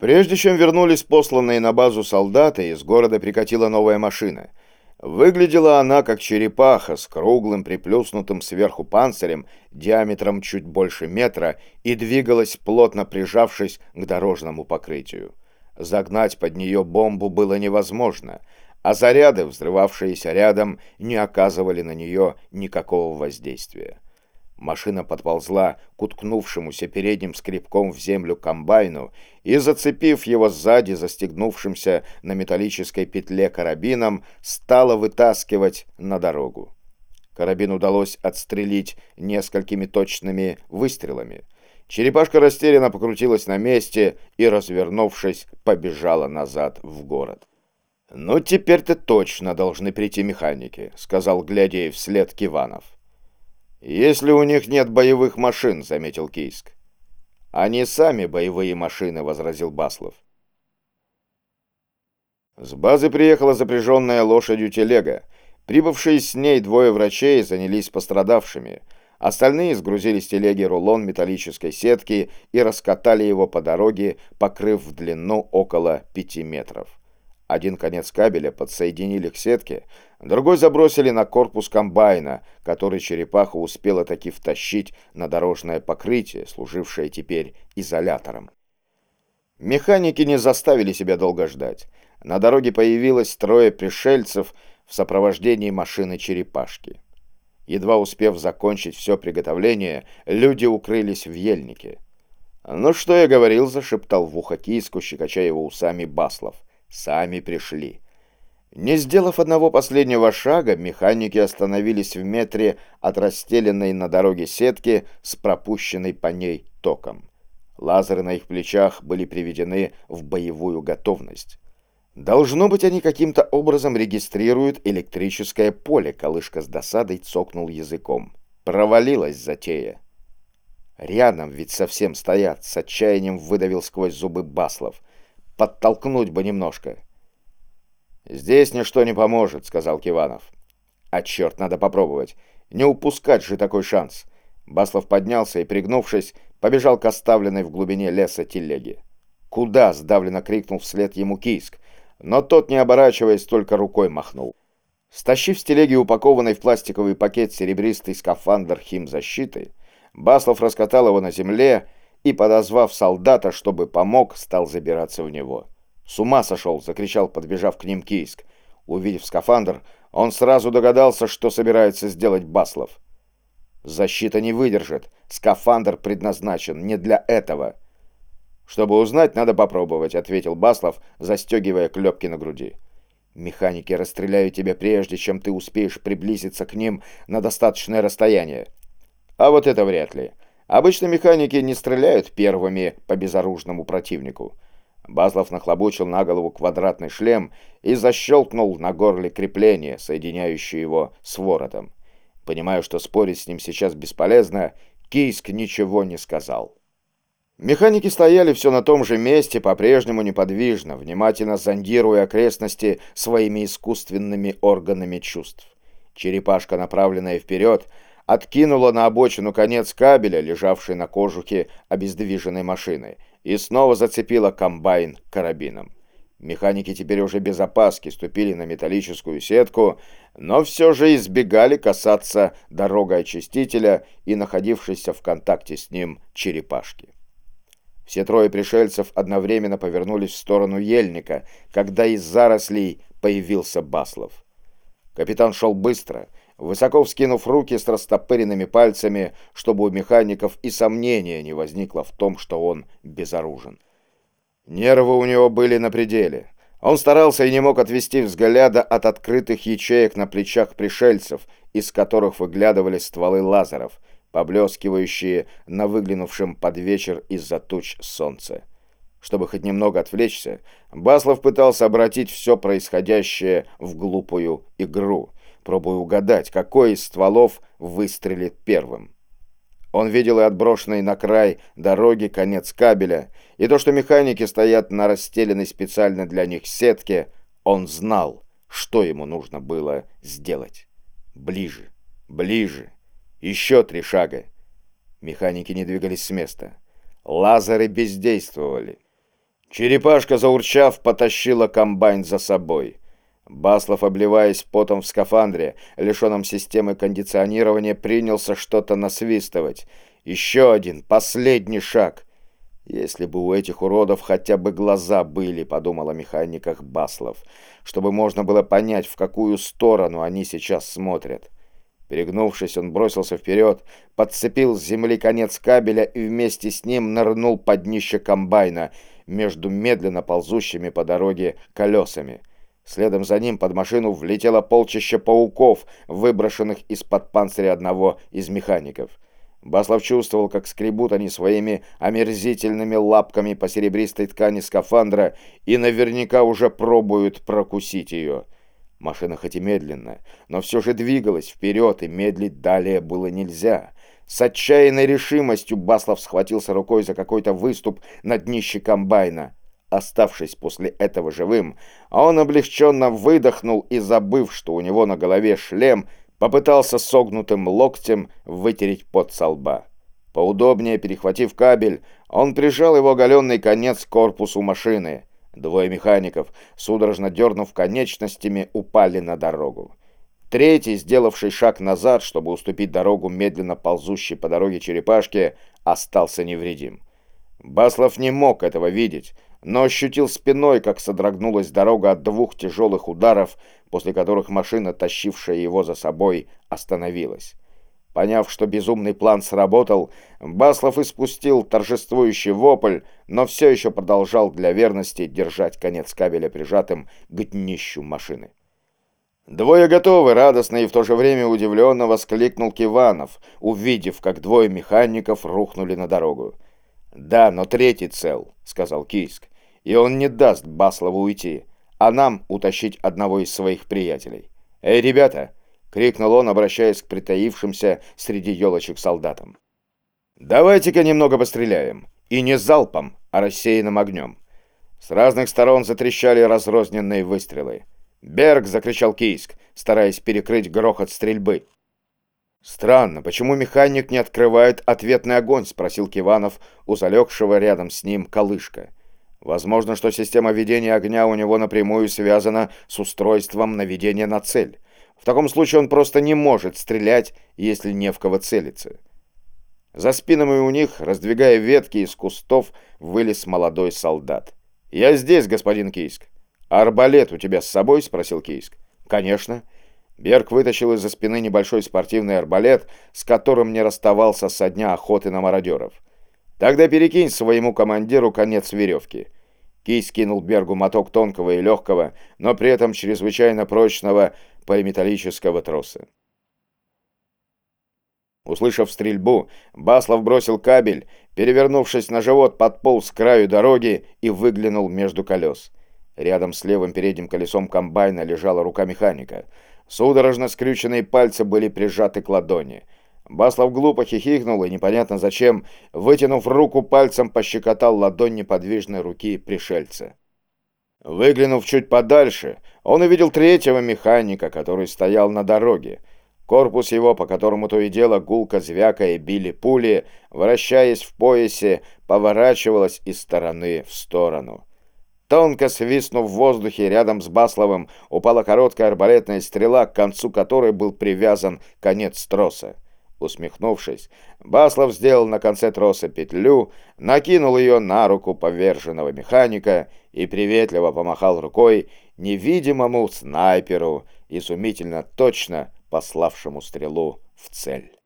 Прежде чем вернулись посланные на базу солдаты, из города прикатила новая машина. Выглядела она как черепаха с круглым приплюснутым сверху панцирем диаметром чуть больше метра и двигалась, плотно прижавшись к дорожному покрытию. Загнать под нее бомбу было невозможно, а заряды, взрывавшиеся рядом, не оказывали на нее никакого воздействия. Машина подползла к уткнувшемуся передним скребком в землю комбайну и, зацепив его сзади застегнувшимся на металлической петле карабином, стала вытаскивать на дорогу. Карабин удалось отстрелить несколькими точными выстрелами. Черепашка растерянно покрутилась на месте и, развернувшись, побежала назад в город. «Ну, теперь-то точно должны прийти механики», — сказал, глядя ей вслед Киванов. «Если у них нет боевых машин», — заметил Кийск. «Они сами боевые машины», — возразил Баслов. С базы приехала запряженная лошадью телега. Прибывшие с ней двое врачей занялись пострадавшими. Остальные сгрузили с телеги рулон металлической сетки и раскатали его по дороге, покрыв в длину около пяти метров. Один конец кабеля подсоединили к сетке, другой забросили на корпус комбайна, который черепаха успела таки втащить на дорожное покрытие, служившее теперь изолятором. Механики не заставили себя долго ждать. На дороге появилось трое пришельцев в сопровождении машины черепашки. Едва успев закончить все приготовление, люди укрылись в ельнике. «Ну, что я говорил?» — зашептал в ухо киску, щекоча его усами Баслов — сами пришли. Не сделав одного последнего шага, механики остановились в метре от расстеленной на дороге сетки с пропущенной по ней током. Лазеры на их плечах были приведены в боевую готовность. Должно быть, они каким-то образом регистрируют электрическое поле, Колышка с досадой цокнул языком. Провалилась затея. Рядом ведь совсем стоят, с отчаянием выдавил сквозь зубы Баслов. Подтолкнуть бы немножко. «Здесь ничто не поможет», — сказал Киванов. «А черт, надо попробовать. Не упускать же такой шанс». Баслов поднялся и, пригнувшись, побежал к оставленной в глубине леса телеге. «Куда?» — сдавленно крикнул вслед ему Кийск, но тот, не оборачиваясь, только рукой махнул. Стащив с телеги упакованный в пластиковый пакет серебристый скафандр химзащиты, Баслов раскатал его на земле и, подозвав солдата, чтобы помог, стал забираться в него. «С ума сошел!» — закричал, подбежав к ним Кийск. Увидев скафандр, он сразу догадался, что собирается сделать Баслов. «Защита не выдержит. Скафандр предназначен не для этого». «Чтобы узнать, надо попробовать», — ответил Баслов, застегивая клепки на груди. «Механики расстреляют тебя прежде, чем ты успеешь приблизиться к ним на достаточное расстояние». «А вот это вряд ли. Обычно механики не стреляют первыми по безоружному противнику. Базлов нахлобучил на голову квадратный шлем и защелкнул на горле крепление, соединяющее его с воротом. Понимая, что спорить с ним сейчас бесполезно, Кийск ничего не сказал. Механики стояли все на том же месте, по-прежнему неподвижно, внимательно зондируя окрестности своими искусственными органами чувств. Черепашка, направленная вперед, откинула на обочину конец кабеля, лежавший на кожухе обездвиженной машины, и снова зацепила комбайн карабином. Механики теперь уже без опаски ступили на металлическую сетку, но все же избегали касаться дорогоочистителя и находившейся в контакте с ним черепашки. Все трое пришельцев одновременно повернулись в сторону ельника, когда из зарослей появился Баслов. Капитан шел быстро — высоко вскинув руки с растопыренными пальцами, чтобы у механиков и сомнения не возникло в том, что он безоружен. Нервы у него были на пределе. Он старался и не мог отвести взгляда от открытых ячеек на плечах пришельцев, из которых выглядывали стволы лазеров, поблескивающие на выглянувшем под вечер из-за туч солнце. Чтобы хоть немного отвлечься, Баслов пытался обратить все происходящее в глупую игру — пробуя угадать, какой из стволов выстрелит первым. Он видел и отброшенный на край дороги конец кабеля, и то, что механики стоят на расстеленной специально для них сетке, он знал, что ему нужно было сделать. Ближе, ближе, еще три шага. Механики не двигались с места. Лазеры бездействовали. Черепашка, заурчав, потащила комбайн за собой. Баслов, обливаясь потом в скафандре, лишенном системы кондиционирования, принялся что-то насвистывать. Еще один, последний шаг. «Если бы у этих уродов хотя бы глаза были», — подумал о механиках Баслов, чтобы можно было понять, в какую сторону они сейчас смотрят. Перегнувшись, он бросился вперед, подцепил с земли конец кабеля и вместе с ним нырнул под днище комбайна между медленно ползущими по дороге колесами. Следом за ним под машину влетело полчище пауков, выброшенных из-под панциря одного из механиков. Баслов чувствовал, как скребут они своими омерзительными лапками по серебристой ткани скафандра и наверняка уже пробуют прокусить ее. Машина хоть и медленная, но все же двигалась вперед, и медлить далее было нельзя. С отчаянной решимостью Баслов схватился рукой за какой-то выступ на днище комбайна. Оставшись после этого живым, он облегченно выдохнул и, забыв, что у него на голове шлем, попытался согнутым локтем вытереть пот со лба. Поудобнее перехватив кабель, он прижал его оголенный конец к корпусу машины. Двое механиков, судорожно дернув конечностями, упали на дорогу. Третий, сделавший шаг назад, чтобы уступить дорогу медленно ползущей по дороге черепашке, остался невредим. Баслов не мог этого видеть, но ощутил спиной, как содрогнулась дорога от двух тяжелых ударов, после которых машина, тащившая его за собой, остановилась. Поняв, что безумный план сработал, Баслов испустил торжествующий вопль, но все еще продолжал для верности держать конец кабеля прижатым к днищу машины. «Двое готовы!» — радостно и в то же время удивленно воскликнул Киванов, увидев, как двое механиков рухнули на дорогу. «Да, но третий цел», — сказал Кийск, — «и он не даст Баслову уйти, а нам утащить одного из своих приятелей. Эй, ребята!» — крикнул он, обращаясь к притаившимся среди елочек солдатам. «Давайте-ка немного постреляем. И не залпом, а рассеянным огнем». С разных сторон затрещали разрозненные выстрелы. «Берг!» — закричал Кийск, стараясь перекрыть грохот стрельбы. «Странно, почему механик не открывает ответный огонь?» — спросил Киванов у залегшего рядом с ним колышка. «Возможно, что система ведения огня у него напрямую связана с устройством наведения на цель. В таком случае он просто не может стрелять, если не в кого целиться. За спинами у них, раздвигая ветки из кустов, вылез молодой солдат. «Я здесь, господин Кийск». «Арбалет у тебя с собой?» — спросил Кийск. «Конечно». Берг вытащил из-за спины небольшой спортивный арбалет, с которым не расставался со дня охоты на мародеров. «Тогда перекинь своему командиру конец веревки». Кий скинул Бергу моток тонкого и легкого, но при этом чрезвычайно прочного полиметаллического троса. Услышав стрельбу, Баслов бросил кабель, перевернувшись на живот, подполз к краю дороги и выглянул между колес. Рядом с левым передним колесом комбайна лежала рука механика. Судорожно скрюченные пальцы были прижаты к ладони. Баслов глупо хихикнул и, непонятно зачем, вытянув руку пальцем, пощекотал ладонь неподвижной руки пришельца. Выглянув чуть подальше, он увидел третьего механика, который стоял на дороге. Корпус его, по которому то и дело гулко звякая били пули, вращаясь в поясе, поворачивалась из стороны в сторону. Тонко свистнув в воздухе рядом с Басловым, упала короткая арбалетная стрела, к концу которой был привязан конец троса. Усмехнувшись, Баслов сделал на конце троса петлю, накинул ее на руку поверженного механика и приветливо помахал рукой невидимому снайперу, изумительно точно пославшему стрелу в цель.